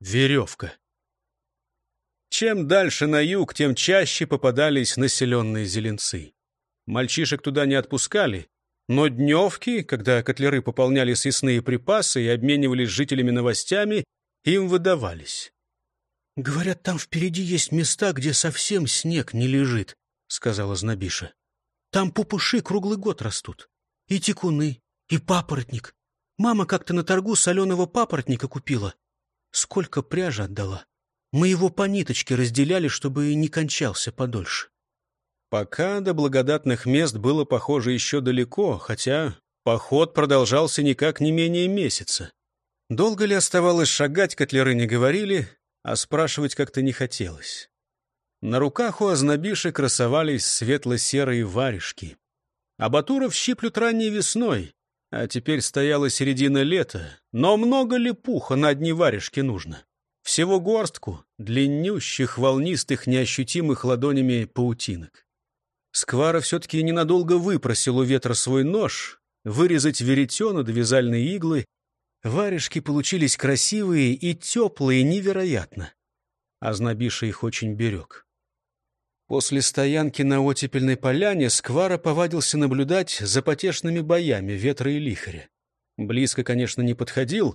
веревка. Чем дальше на юг, тем чаще попадались населенные зеленцы. Мальчишек туда не отпускали, но дневки, когда котлеры пополняли съестные припасы и обменивались жителями новостями, им выдавались. «Говорят, там впереди есть места, где совсем снег не лежит», — сказала Знобиша. «Там пупыши круглый год растут. И текуны, и папоротник. Мама как-то на торгу соленого папоротника купила. Сколько пряжи отдала. Мы его по ниточке разделяли, чтобы не кончался подольше». Пока до благодатных мест было, похоже, еще далеко, хотя поход продолжался никак не менее месяца. Долго ли оставалось шагать, котлеры не говорили, а спрашивать как-то не хотелось. На руках у ознобиши красовались светло-серые варежки. А Батуров щиплют ранней весной, а теперь стояла середина лета. Но много ли пуха на одни варежки нужно? Всего горстку длиннющих, волнистых, неощутимых ладонями паутинок. Сквара все-таки ненадолго выпросил у ветра свой нож, вырезать веретено до вязальной иглы Варежки получились красивые и теплые невероятно. А Знобиша их очень берег. После стоянки на оттепельной поляне Сквара повадился наблюдать за потешными боями ветра и лихаря. Близко, конечно, не подходил,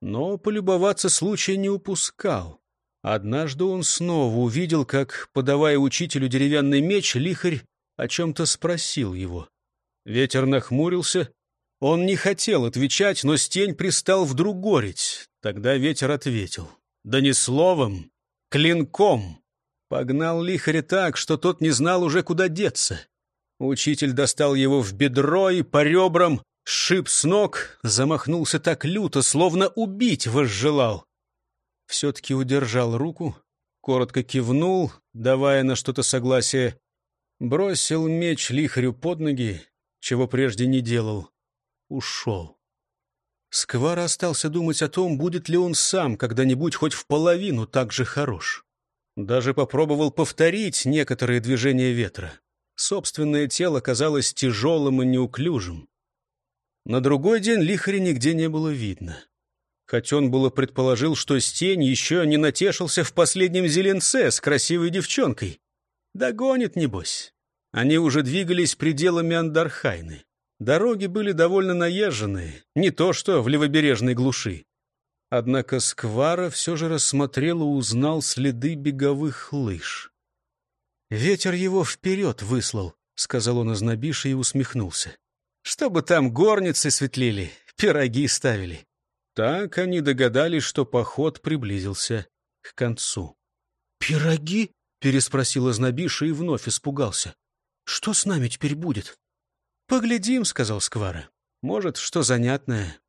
но полюбоваться случая не упускал. Однажды он снова увидел, как, подавая учителю деревянный меч, лихарь о чем-то спросил его. Ветер нахмурился, он не хотел отвечать, но стень пристал вдруг горить. Тогда ветер ответил. Да не словом, клинком. Погнал лихаря так, что тот не знал уже, куда деться. Учитель достал его в бедро и по ребрам, сшиб с ног, замахнулся так люто, словно убить возжелал. Все-таки удержал руку, коротко кивнул, давая на что-то согласие, бросил меч лихарю под ноги, чего прежде не делал ушел. Сквара остался думать о том, будет ли он сам когда-нибудь хоть в половину так же хорош. Даже попробовал повторить некоторые движения ветра. Собственное тело казалось тяжелым и неуклюжим. На другой день лихаря нигде не было видно. Хоть он было предположил, что Стень еще не натешился в последнем зеленце с красивой девчонкой. Догонит, небось. Они уже двигались пределами Андархайны. Дороги были довольно наезженные, не то что в левобережной глуши. Однако Сквара все же рассмотрел и узнал следы беговых лыж. «Ветер его вперед выслал», — сказал он ознобише и усмехнулся. «Чтобы там горницы светлели, пироги ставили». Так они догадались, что поход приблизился к концу. «Пироги?» — переспросил ознобиша и вновь испугался. «Что с нами теперь будет?» «Поглядим», — сказал Сквара. «Может, что занятное».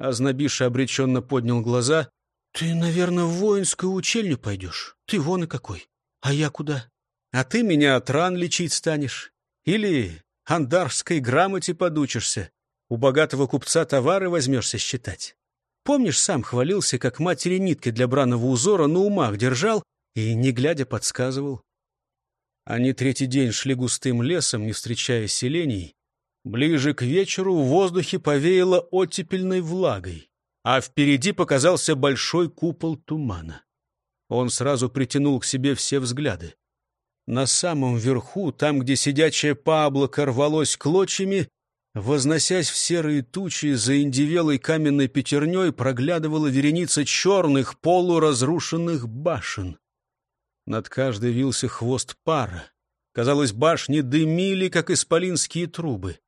Азнабиша обреченно поднял глаза. «Ты, наверное, в воинскую учельню пойдешь. Ты вон и какой. А я куда? А ты меня от ран лечить станешь. Или андарской грамоте подучишься. У богатого купца товары возьмешься считать. Помнишь, сам хвалился, как матери нитки для бранного узора на умах держал и, не глядя, подсказывал. Они третий день шли густым лесом, не встречая селений, Ближе к вечеру в воздухе повеяло оттепельной влагой, а впереди показался большой купол тумана. Он сразу притянул к себе все взгляды. На самом верху, там, где сидячее паблоко рвалось клочьями, возносясь в серые тучи, за индивелой каменной пятерней проглядывала вереница черных полуразрушенных башен. Над каждой вился хвост пара. Казалось, башни дымили, как исполинские трубы.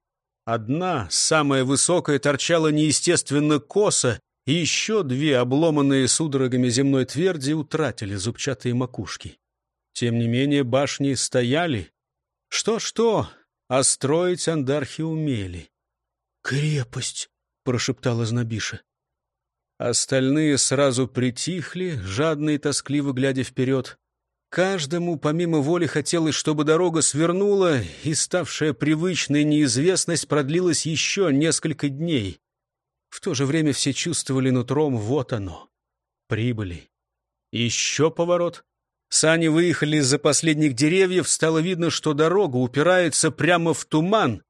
Одна, самая высокая, торчала неестественно косо, и еще две, обломанные судорогами земной тверди, утратили зубчатые макушки. Тем не менее башни стояли. Что-что, а строить андархи умели. «Крепость!» — прошептала Знобиша. Остальные сразу притихли, жадно и тоскливо глядя вперед. Каждому, помимо воли, хотелось, чтобы дорога свернула, и ставшая привычной неизвестность продлилась еще несколько дней. В то же время все чувствовали нутром «вот оно». Прибыли. Еще поворот. Сани выехали из-за последних деревьев, стало видно, что дорога упирается прямо в туман,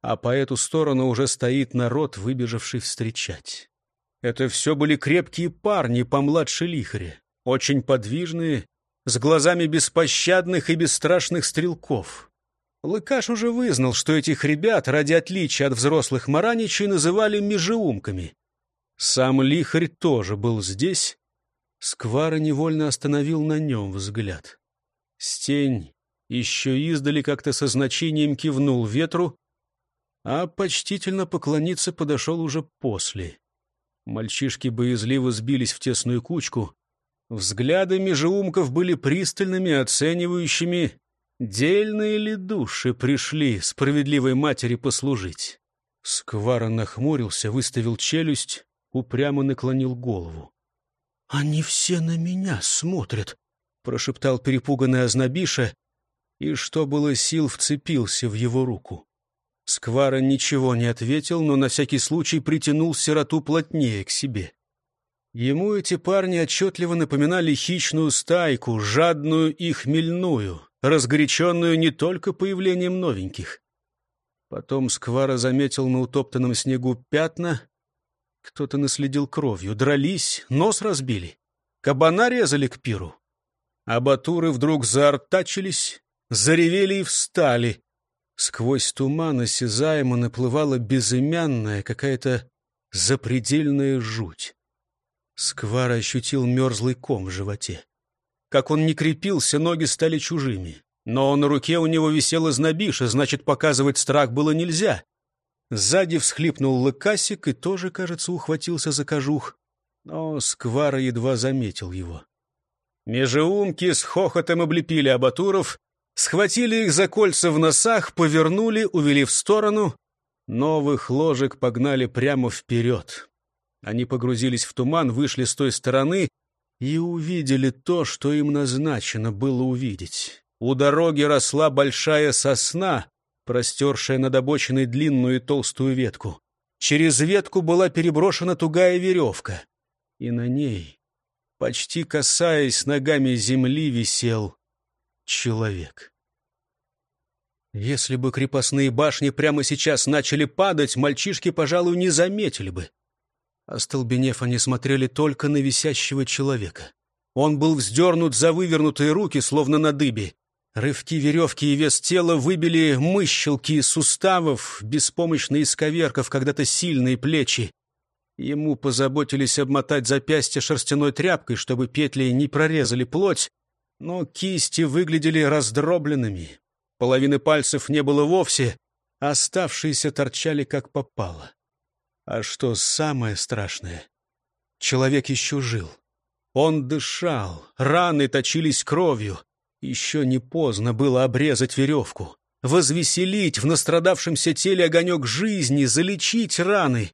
а по эту сторону уже стоит народ, выбежавший встречать. Это все были крепкие парни помладше лихаря, очень подвижные, с глазами беспощадных и бесстрашных стрелков. Лыкаш уже вызнал, что этих ребят, ради отличия от взрослых мараничей, называли межеумками. Сам лихарь тоже был здесь. Сквара невольно остановил на нем взгляд. Стень еще издали как-то со значением кивнул ветру, а почтительно поклониться подошел уже после. Мальчишки боязливо сбились в тесную кучку. Взгляды межеумков были пристальными, оценивающими, дельные ли души пришли справедливой матери послужить. Сквара нахмурился, выставил челюсть, упрямо наклонил голову. — Они все на меня смотрят, — прошептал перепуганный Ознобиша, и, что было сил, вцепился в его руку. Сквара ничего не ответил, но на всякий случай притянул сироту плотнее к себе. Ему эти парни отчетливо напоминали хищную стайку, жадную и хмельную, разгоряченную не только появлением новеньких. Потом Сквара заметил на утоптанном снегу пятна. Кто-то наследил кровью, дрались, нос разбили. Кабана резали к пиру. А батуры вдруг заортачились, заревели и встали. Сквозь туман осязаемо наплывала безымянная какая-то запредельная жуть. Сквар ощутил мерзлый ком в животе. Как он не крепился, ноги стали чужими. Но на руке у него висела знобиша, значит, показывать страх было нельзя. Сзади всхлипнул лыкасик и тоже, кажется, ухватился за кожух. Но Сквара едва заметил его. Межеумки с хохотом облепили абатуров, схватили их за кольца в носах, повернули, увели в сторону. Новых ложек погнали прямо вперед. Они погрузились в туман, вышли с той стороны и увидели то, что им назначено было увидеть. У дороги росла большая сосна, простершая над обочиной длинную и толстую ветку. Через ветку была переброшена тугая веревка, и на ней, почти касаясь ногами земли, висел человек. Если бы крепостные башни прямо сейчас начали падать, мальчишки, пожалуй, не заметили бы. Остолбенев, они смотрели только на висящего человека. Он был вздернут за вывернутые руки, словно на дыбе. Рывки веревки и вес тела выбили мыщелки из суставов, беспомощно исковеркав когда-то сильные плечи. Ему позаботились обмотать запястье шерстяной тряпкой, чтобы петли не прорезали плоть, но кисти выглядели раздробленными. Половины пальцев не было вовсе, а оставшиеся торчали как попало. А что самое страшное? Человек еще жил. Он дышал, раны точились кровью. Еще не поздно было обрезать веревку, возвеселить в настрадавшемся теле огонек жизни, залечить раны.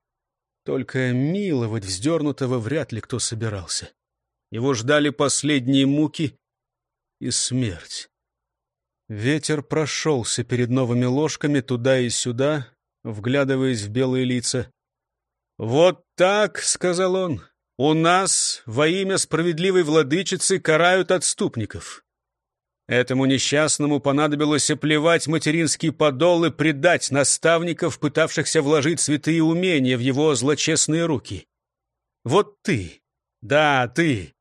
Только миловать вздернутого вряд ли кто собирался. Его ждали последние муки и смерть. Ветер прошелся перед новыми ложками туда и сюда, вглядываясь в белые лица. «Вот так, — сказал он, — у нас во имя справедливой владычицы карают отступников. Этому несчастному понадобилось оплевать материнский подол и предать наставников, пытавшихся вложить святые умения в его злочестные руки. Вот ты, да, ты,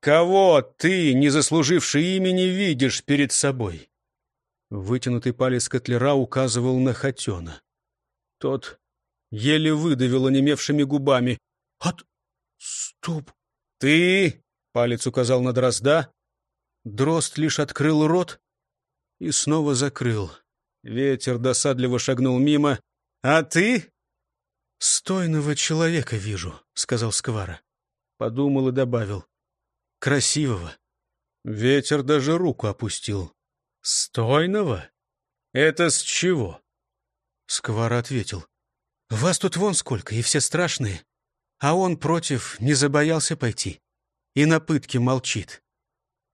кого ты, не заслуживший имени, видишь перед собой?» Вытянутый палец котлера указывал на Хотена. Тот еле выдавил онемевшими губами. «От... стоп!» «Ты!» — палец указал на дрозда. Дрозд лишь открыл рот и снова закрыл. Ветер досадливо шагнул мимо. «А ты?» «Стойного человека вижу», — сказал Сквара. Подумал и добавил. «Красивого». Ветер даже руку опустил. «Стойного? Это с чего?» Сквара ответил. Вас тут вон сколько, и все страшные. А он против не забоялся пойти. И на пытке молчит.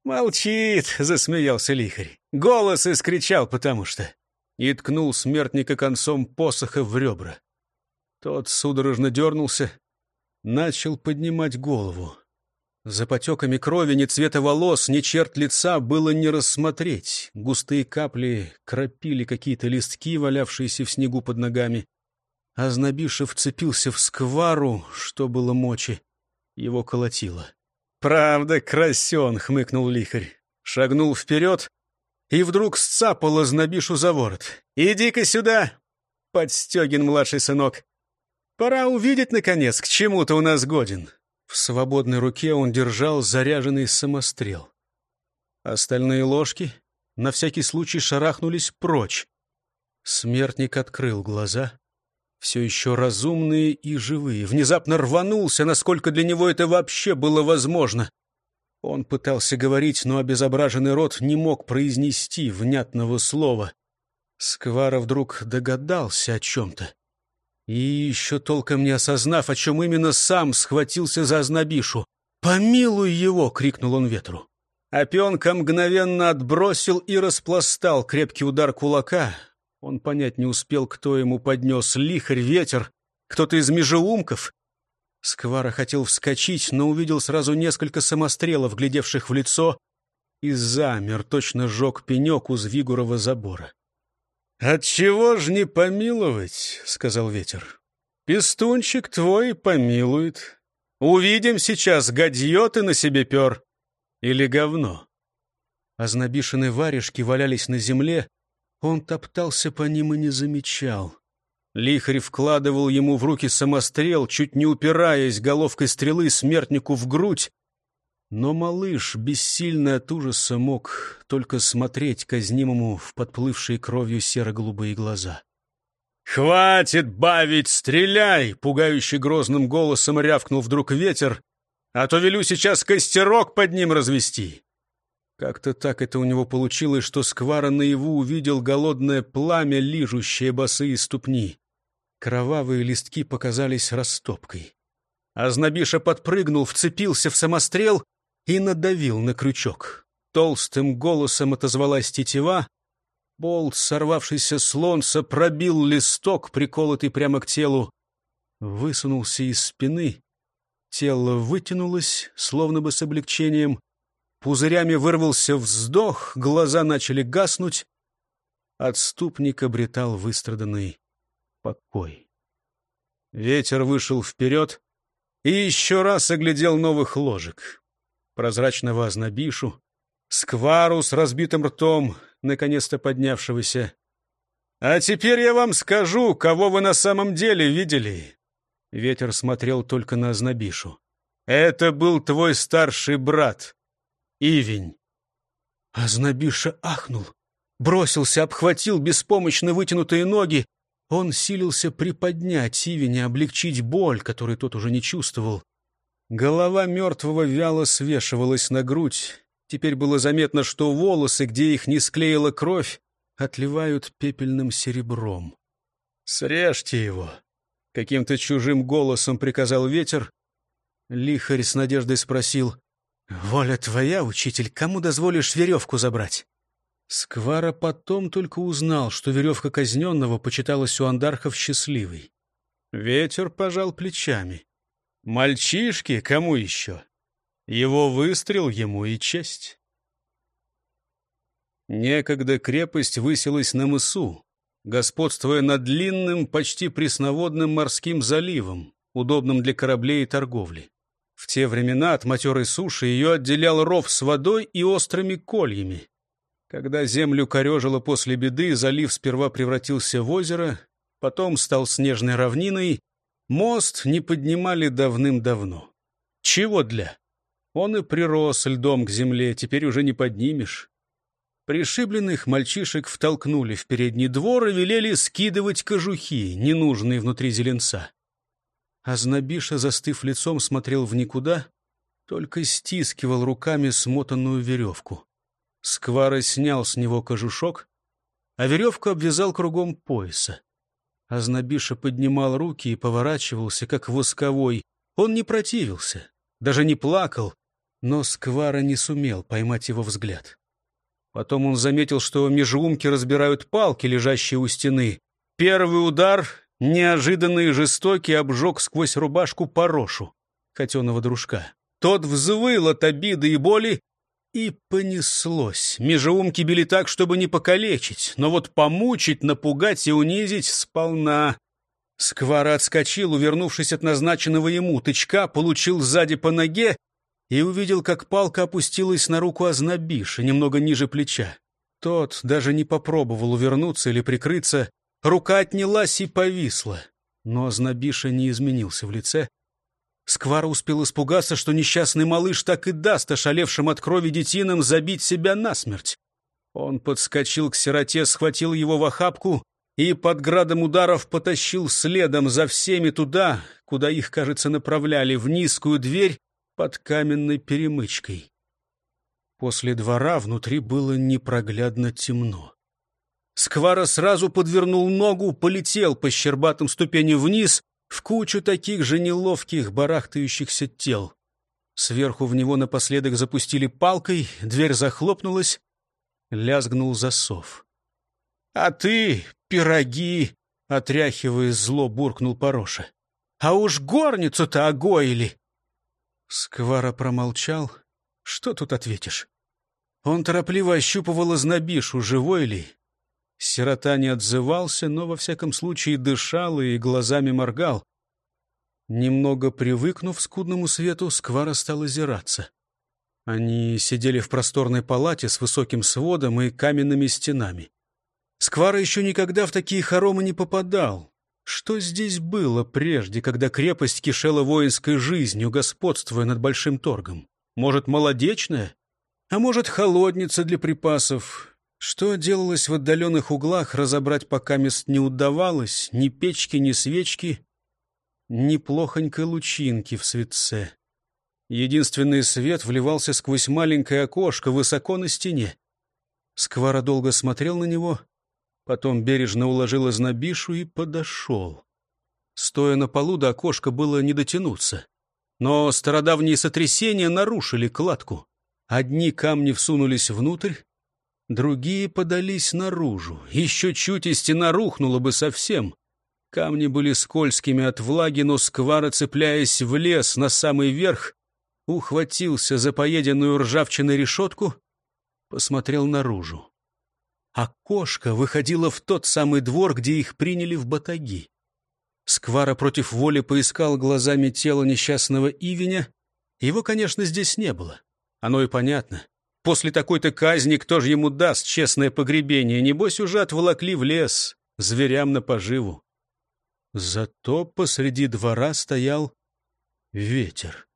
«Молчит!» — засмеялся лихарь. Голос искричал, потому что... И ткнул смертника концом посоха в ребра. Тот судорожно дернулся, начал поднимать голову. За потеками крови ни цвета волос, ни черт лица было не рассмотреть. Густые капли кропили какие-то листки, валявшиеся в снегу под ногами. Азнабиша вцепился в сквару, что было мочи. Его колотило. «Правда, красен!» — хмыкнул лихарь. Шагнул вперед и вдруг сцапал Азнабишу за ворот. «Иди-ка сюда, подстегин младший сынок! Пора увидеть, наконец, к чему ты у нас годен!» В свободной руке он держал заряженный самострел. Остальные ложки на всякий случай шарахнулись прочь. Смертник открыл глаза все еще разумные и живые, внезапно рванулся, насколько для него это вообще было возможно. Он пытался говорить, но обезображенный рот не мог произнести внятного слова. Сквара вдруг догадался о чем-то. И еще толком не осознав, о чем именно сам схватился за ознобишу. «Помилуй его!» — крикнул он ветру. Опенка мгновенно отбросил и распластал крепкий удар кулака, он понять не успел, кто ему поднес лихарь, ветер, кто-то из межеумков. Сквара хотел вскочить, но увидел сразу несколько самострелов, глядевших в лицо, и замер, точно сжег пенек у Звигурова забора. «Отчего ж не помиловать?» — сказал ветер. «Пестунчик твой помилует. Увидим сейчас, гадье ты на себе пер или говно». Ознобишенные варежки валялись на земле, он топтался по ним и не замечал. Лихарь вкладывал ему в руки самострел, чуть не упираясь головкой стрелы смертнику в грудь. Но малыш, бессильный от ужаса, мог только смотреть казнимому в подплывшие кровью серо-голубые глаза. «Хватит бавить, стреляй!» — пугающе грозным голосом рявкнул вдруг ветер. «А то велю сейчас костерок под ним развести!» Как-то так это у него получилось, что Сквара наяву увидел голодное пламя, лижущее босые ступни. Кровавые листки показались растопкой. Азнабиша подпрыгнул, вцепился в самострел и надавил на крючок. Толстым голосом отозвалась тетива. Болт, сорвавшийся с лонца, пробил листок, приколотый прямо к телу. Высунулся из спины. Тело вытянулось, словно бы с облегчением. Пузырями вырвался вздох, глаза начали гаснуть. Отступник обретал выстраданный покой. Ветер вышел вперед и еще раз оглядел новых ложек. Прозрачного ознобишу, сквару с разбитым ртом, наконец-то поднявшегося. «А теперь я вам скажу, кого вы на самом деле видели». Ветер смотрел только на ознобишу. «Это был твой старший брат, Ивень. Азнабиша ахнул, бросился, обхватил беспомощно вытянутые ноги. Он силился приподнять Ивеня, облегчить боль, которую тот уже не чувствовал. Голова мертвого вяло свешивалась на грудь. Теперь было заметно, что волосы, где их не склеила кровь, отливают пепельным серебром. «Срежьте его!» — каким-то чужим голосом приказал ветер. Лихарь с надеждой спросил, «Воля твоя, учитель, кому дозволишь веревку забрать?» Сквара потом только узнал, что веревка казненного почиталась у андархов счастливой. Ветер пожал плечами. «Мальчишки, кому еще? Его выстрел ему и честь». Некогда крепость высилась на мысу, господствуя над длинным, почти пресноводным морским заливом, удобным для кораблей и торговли. В те времена от матерой суши ее отделял ров с водой и острыми кольями. Когда землю корежило после беды, залив сперва превратился в озеро, потом стал снежной равниной. Мост не поднимали давным-давно. Чего для? Он и прирос льдом к земле, теперь уже не поднимешь. Пришибленных мальчишек втолкнули в передний двор и велели скидывать кожухи, ненужные внутри зеленца. Азнабиша, застыв лицом, смотрел в никуда, только стискивал руками смотанную веревку. Сквара снял с него кожушок, а веревку обвязал кругом пояса. Азнабиша поднимал руки и поворачивался, как восковой. Он не противился, даже не плакал, но Сквара не сумел поймать его взгляд. Потом он заметил, что межумки разбирают палки, лежащие у стены. Первый удар неожиданный и жестокий обжег сквозь рубашку порошу, котеного дружка. Тот взвыл от обиды и боли, и понеслось. Межеумки били так, чтобы не покалечить, но вот помучить, напугать и унизить сполна. Сквара отскочил, увернувшись от назначенного ему тычка, получил сзади по ноге и увидел, как палка опустилась на руку Азнабиша, немного ниже плеча. Тот даже не попробовал увернуться или прикрыться. Рука отнялась и повисла. Но Азнабиша не изменился в лице. Сквара успел испугаться, что несчастный малыш так и даст ошалевшим от крови детинам забить себя насмерть. Он подскочил к сироте, схватил его в охапку и под градом ударов потащил следом за всеми туда, куда их, кажется, направляли, в низкую дверь под каменной перемычкой. После двора внутри было непроглядно темно. Сквара сразу подвернул ногу, полетел по щербатым ступеням вниз в кучу таких же неловких барахтающихся тел. Сверху в него напоследок запустили палкой, дверь захлопнулась, лязгнул засов. — А ты, пироги! — отряхивая зло, буркнул Пороша. — А уж горницу-то огоили! Сквара промолчал. Что тут ответишь? Он торопливо ощупывал изнобишу, живой ли. Сирота не отзывался, но, во всяком случае, дышал и глазами моргал. Немного привыкнув к скудному свету, Сквара стал озираться. Они сидели в просторной палате с высоким сводом и каменными стенами. Сквара еще никогда в такие хоромы не попадал. Что здесь было прежде, когда крепость кишела воинской жизнью, господствуя над большим торгом? Может, молодечная? А может, холодница для припасов? Что делалось в отдаленных углах, разобрать пока мест не удавалось. Ни печки, ни свечки, ни плохонькой лучинки в светце. Единственный свет вливался сквозь маленькое окошко высоко на стене. Сквара долго смотрел на него, потом бережно уложил изнобишу и подошел. Стоя на полу до окошка было не дотянуться. Но стародавние сотрясения нарушили кладку. Одни камни всунулись внутрь, другие подались наружу. Еще чуть и стена рухнула бы совсем. Камни были скользкими от влаги, но сквара, цепляясь в лес на самый верх, ухватился за поеденную ржавчиной решетку, посмотрел наружу. Окошко выходило в тот самый двор, где их приняли в батаги. Сквара против воли поискал глазами тело несчастного Ивеня. Его, конечно, здесь не было. Оно и понятно. После такой-то казни кто же ему даст честное погребение? Небось, уже отволокли в лес, зверям на поживу. Зато посреди двора стоял ветер.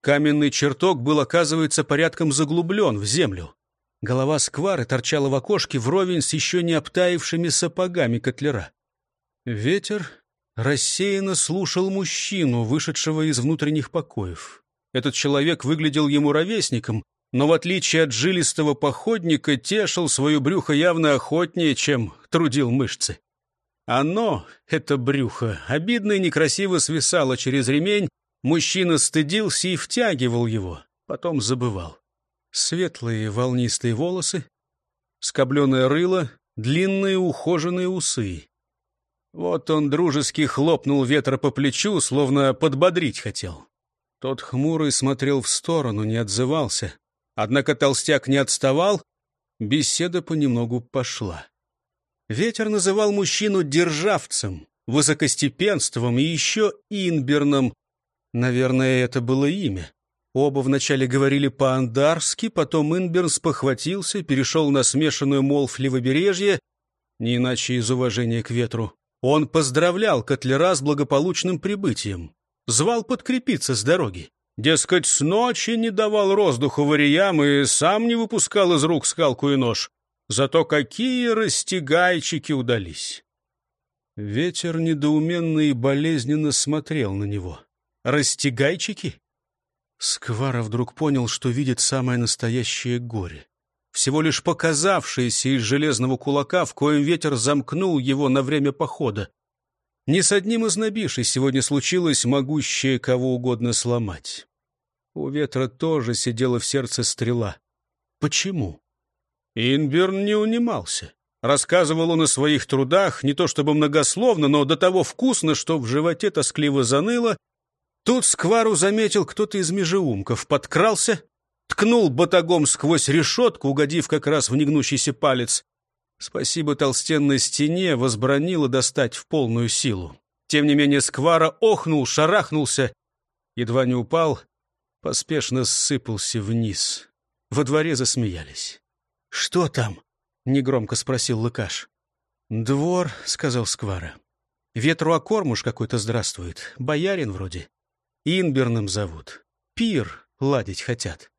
Каменный чертог был, оказывается, порядком заглублен в землю. Голова сквары торчала в окошке вровень с еще не обтаившими сапогами котляра. Ветер рассеянно слушал мужчину, вышедшего из внутренних покоев. Этот человек выглядел ему ровесником, но в отличие от жилистого походника тешил свое брюхо явно охотнее, чем трудил мышцы. Оно, это брюхо, обидно и некрасиво свисало через ремень, Мужчина стыдился и втягивал его, потом забывал. Светлые волнистые волосы, скобленное рыло, длинные ухоженные усы. Вот он дружески хлопнул ветра по плечу, словно подбодрить хотел. Тот хмурый смотрел в сторону, не отзывался. Однако толстяк не отставал, беседа понемногу пошла. Ветер называл мужчину державцем, высокостепенством и еще инберном, Наверное, это было имя. Оба вначале говорили по-андарски, потом Инберн похватился, перешел на смешанную молвь левобережье, не иначе из уважения к ветру. Он поздравлял Котлера с благополучным прибытием, звал подкрепиться с дороги. Дескать, с ночи не давал воздуху вариям и сам не выпускал из рук скалку и нож. Зато какие растягайчики удались! Ветер недоуменно и болезненно смотрел на него. Растягайчики? Сквара вдруг понял, что видит самое настоящее горе. Всего лишь показавшееся из железного кулака, в коем ветер замкнул его на время похода. Ни с одним из набившей сегодня случилось могущее кого угодно сломать. У ветра тоже сидела в сердце стрела. Почему? Инберн не унимался. Рассказывал он о своих трудах, не то чтобы многословно, но до того вкусно, что в животе тоскливо заныло, Тут сквару заметил кто-то из межеумков, подкрался, ткнул батагом сквозь решетку, угодив как раз в негнущийся палец. Спасибо толстенной стене возбранило достать в полную силу. Тем не менее Сквара охнул, шарахнулся, едва не упал, поспешно ссыпался вниз. Во дворе засмеялись. «Что там?» — негромко спросил Лыкаш. «Двор», — сказал Сквара. «Ветру окормуш какой-то здравствует. Боярин вроде. Инберным зовут. Пир ладить хотят».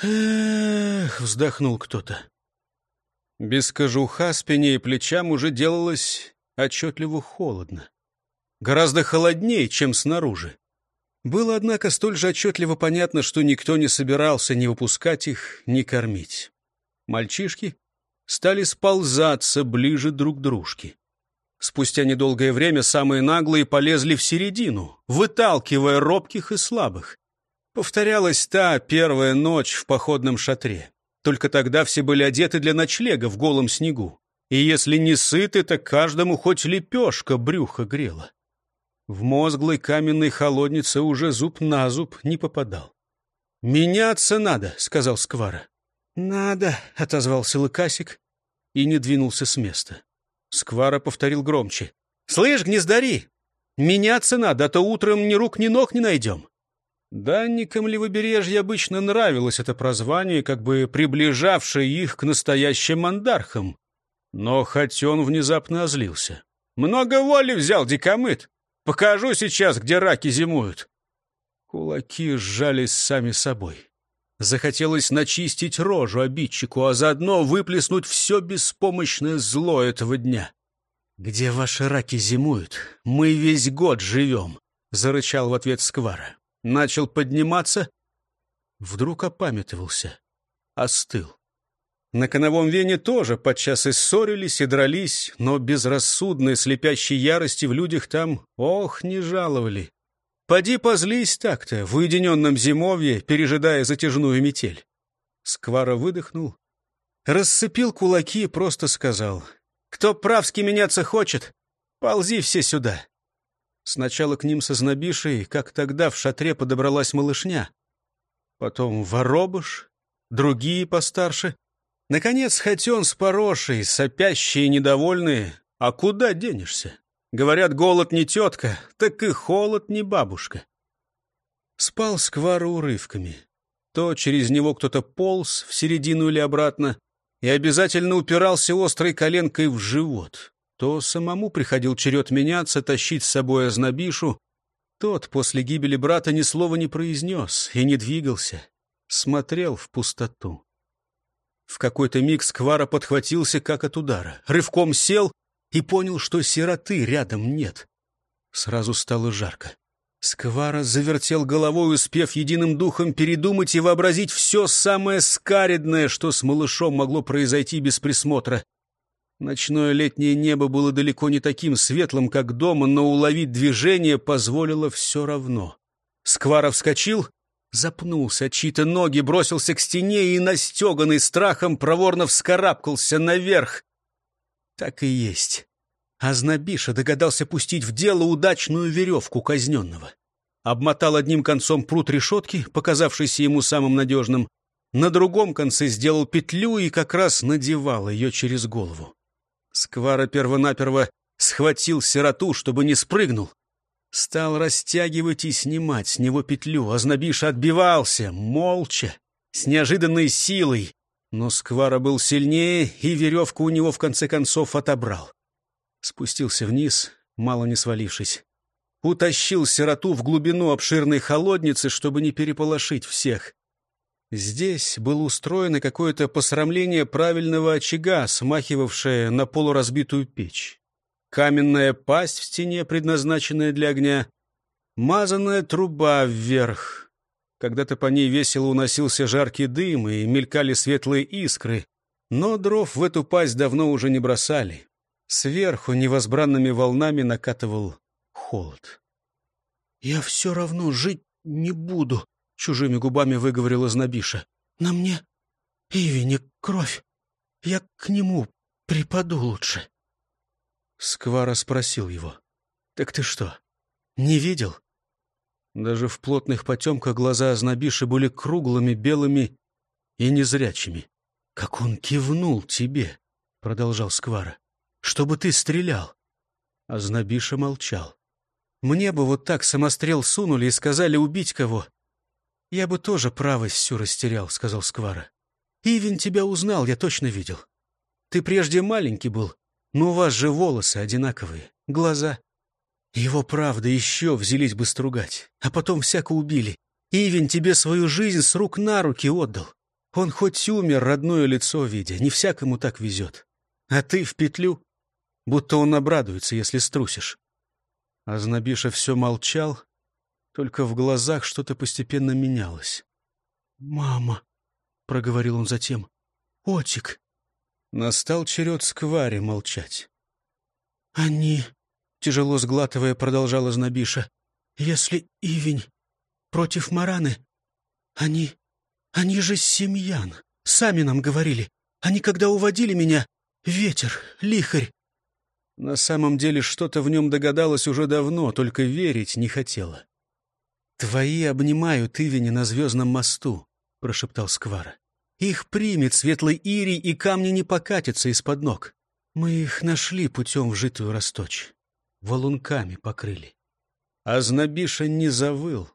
«Эх», — вздохнул кто-то. Без кожуха, спине и плечам уже делалось отчетливо холодно. Гораздо холоднее, чем снаружи. Было, однако, столь же отчетливо понятно, что никто не собирался ни выпускать их, ни кормить. Мальчишки стали сползаться ближе друг к дружке. Спустя недолгое время самые наглые полезли в середину, выталкивая робких и слабых. Повторялась та первая ночь в походном шатре. Только тогда все были одеты для ночлега в голом снегу. И если не сыты, так каждому хоть лепешка брюха грела. В мозглой каменной холоднице уже зуб на зуб не попадал. «Меняться надо», — сказал Сквара. «Надо», — отозвался Лыкасик и не двинулся с места. Сквара повторил громче. «Слышь, гнездари, меняться надо, а то утром ни рук, ни ног не найдем». Данникам левобережья обычно нравилось это прозвание, как бы приближавшее их к настоящим мандархам. Но хоть он внезапно озлился. «Много воли взял, дикомыт! Покажу сейчас, где раки зимуют!» Кулаки сжались сами собой. Захотелось начистить рожу обидчику, а заодно выплеснуть все беспомощное зло этого дня. «Где ваши раки зимуют? Мы весь год живем!» — зарычал в ответ Сквара. Начал подниматься. Вдруг опамятовался. Остыл. На коновом вене тоже подчас и ссорились, и дрались, но безрассудной слепящей ярости в людях там, ох, не жаловали. Поди позлись так-то, в уединенном зимовье, пережидая затяжную метель. Сквара выдохнул, рассыпил кулаки и просто сказал, «Кто правски меняться хочет, ползи все сюда». Сначала к ним со знобишей, как тогда в шатре подобралась малышня. Потом воробыш, другие постарше. Наконец, Хотен с Порошей, сопящие недовольные. А куда денешься? Говорят, голод не тетка, так и холод не бабушка. Спал сквар урывками. То через него кто-то полз в середину или обратно и обязательно упирался острой коленкой в живот. То самому приходил черед меняться, тащить с собой ознобишу. Тот после гибели брата ни слова не произнес и не двигался, смотрел в пустоту. В какой-то миг Сквара подхватился, как от удара. Рывком сел и понял, что сироты рядом нет. Сразу стало жарко. Сквара завертел головой, успев единым духом передумать и вообразить все самое скаредное, что с малышом могло произойти без присмотра. Ночное летнее небо было далеко не таким светлым, как дома, но уловить движение позволило все равно. Сквара вскочил Запнулся, чьи-то ноги бросился к стене и, настеганный страхом, проворно вскарабкался наверх. Так и есть. Азнабиша догадался пустить в дело удачную веревку казненного. Обмотал одним концом прут решетки, показавшийся ему самым надежным. На другом конце сделал петлю и как раз надевал ее через голову. Сквара первонаперво схватил сироту, чтобы не спрыгнул. Стал растягивать и снимать с него петлю. Ознобиш отбивался, молча, с неожиданной силой. Но Сквара был сильнее, и веревку у него в конце концов отобрал. Спустился вниз, мало не свалившись. Утащил сироту в глубину обширной холодницы, чтобы не переполошить всех. Здесь было устроено какое-то посрамление правильного очага, смахивавшее на полуразбитую печь каменная пасть в стене, предназначенная для огня, мазанная труба вверх. Когда-то по ней весело уносился жаркий дым и мелькали светлые искры, но дров в эту пасть давно уже не бросали. Сверху невозбранными волнами накатывал холод. «Я все равно жить не буду», — чужими губами выговорила Знобиша. «На мне Ивине кровь. Я к нему припаду лучше». Сквара спросил его. «Так ты что, не видел?» Даже в плотных потемках глаза Азнабиши были круглыми, белыми и незрячими. «Как он кивнул тебе!» — продолжал Сквара. «Чтобы ты стрелял!» А Знобиша молчал. «Мне бы вот так самострел сунули и сказали убить кого. Я бы тоже правость всю растерял», — сказал Сквара. «Ивин тебя узнал, я точно видел. Ты прежде маленький был, но у вас же волосы одинаковые, глаза. Его правда еще взялись бы стругать, а потом всяко убили. Ивин тебе свою жизнь с рук на руки отдал. Он хоть умер, родное лицо видя, не всякому так везет. А ты в петлю, будто он обрадуется, если струсишь. А Знобиша все молчал, только в глазах что-то постепенно менялось. «Мама», — проговорил он затем, — «отик». Настал черед сквари молчать. «Они...» Тяжело сглатывая, продолжала Знобиша. «Если Ивень против Мараны, они... они же семьян. Сами нам говорили. Они, когда уводили меня, ветер, лихарь». На самом деле что-то в нем догадалась уже давно, только верить не хотела. «Твои обнимают Ивени на звездном мосту», — прошептал Сквара. «Их примет светлый Ирий, и камни не покатятся из-под ног. Мы их нашли путем в житую расточь валунками покрыли. А Знобиша не завыл,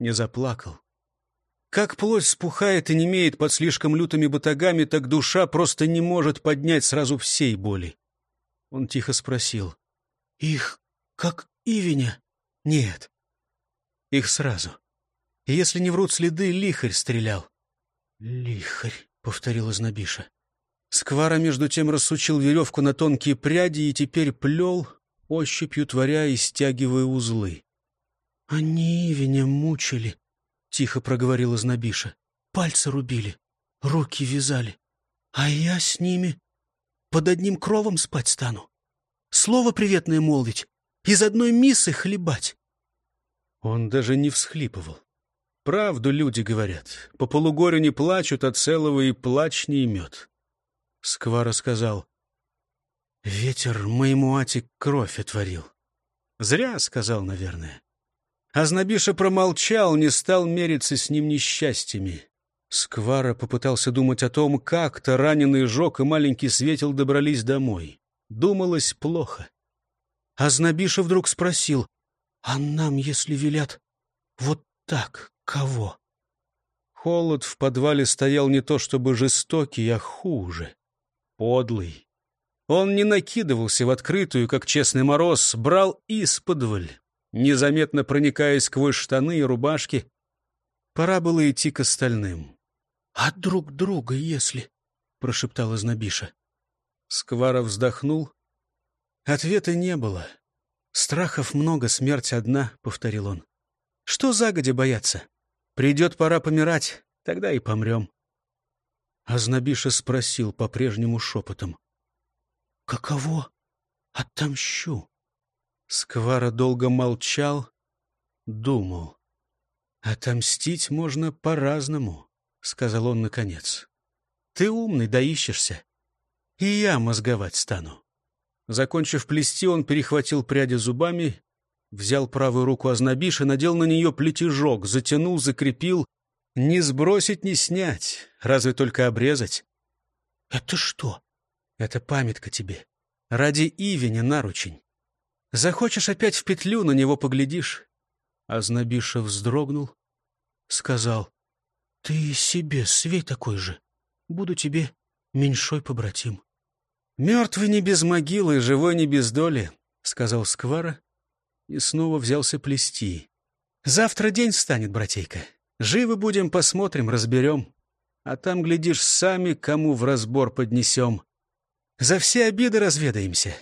не заплакал. Как плоть спухает и немеет под слишком лютыми батагами, так душа просто не может поднять сразу всей боли. Он тихо спросил. «Их как Ивеня?» «Нет. Их сразу. Если не врут следы, лихарь стрелял». «Лихарь», — повторила Знобиша. Сквара между тем рассучил веревку на тонкие пряди и теперь плел, ощупью творя и стягивая узлы. — Они Ивеня мучили, — тихо проговорила Знобиша. — Пальцы рубили, руки вязали. А я с ними под одним кровом спать стану. Слово приветное молвить, из одной мисы хлебать. Он даже не всхлипывал. Правду люди говорят. По полугорю не плачут, а целого и плач не имет. Сквара сказал, Ветер моему Ати кровь отворил. Зря, сказал, наверное. Азнабиша промолчал, не стал мериться с ним несчастьями. Сквара попытался думать о том, как-то раненый Жок и маленький Светил добрались домой. Думалось плохо. Азнабиша вдруг спросил, «А нам, если велят, вот так, кого?» Холод в подвале стоял не то чтобы жестокий, а хуже, подлый, он не накидывался в открытую, как честный мороз, брал исподволь, незаметно проникая сквозь штаны и рубашки. Пора было идти к остальным. — А друг друга, если... — прошептала Знобиша. Сквара вздохнул. Ответа не было. «Страхов много, смерть одна», — повторил он. «Что загодя бояться? Придет пора помирать, тогда и помрем». Азнабиша спросил по-прежнему шепотом. Каково? Отомщу. Сквара долго молчал, думал. Отомстить можно по-разному, сказал он наконец. Ты умный, доищешься. И я мозговать стану. Закончив плести, он перехватил пряди зубами, взял правую руку Азнабиша, надел на нее плетежок, затянул, закрепил. Не сбросить, не снять, разве только обрезать. — Это что? Это памятка тебе. Ради Ивеня наручень. Захочешь опять в петлю, на него поглядишь. Азнабиша вздрогнул, сказал, Ты себе свей такой же. Буду тебе меньшой побратим. Мертвый не без могилы, живой не без доли, сказал Сквара и снова взялся плести. Завтра день станет, братейка. Живы будем, посмотрим, разберем. А там, глядишь, сами кому в разбор поднесем. За все обиды разведаемся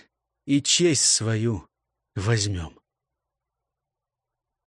и честь свою возьмем.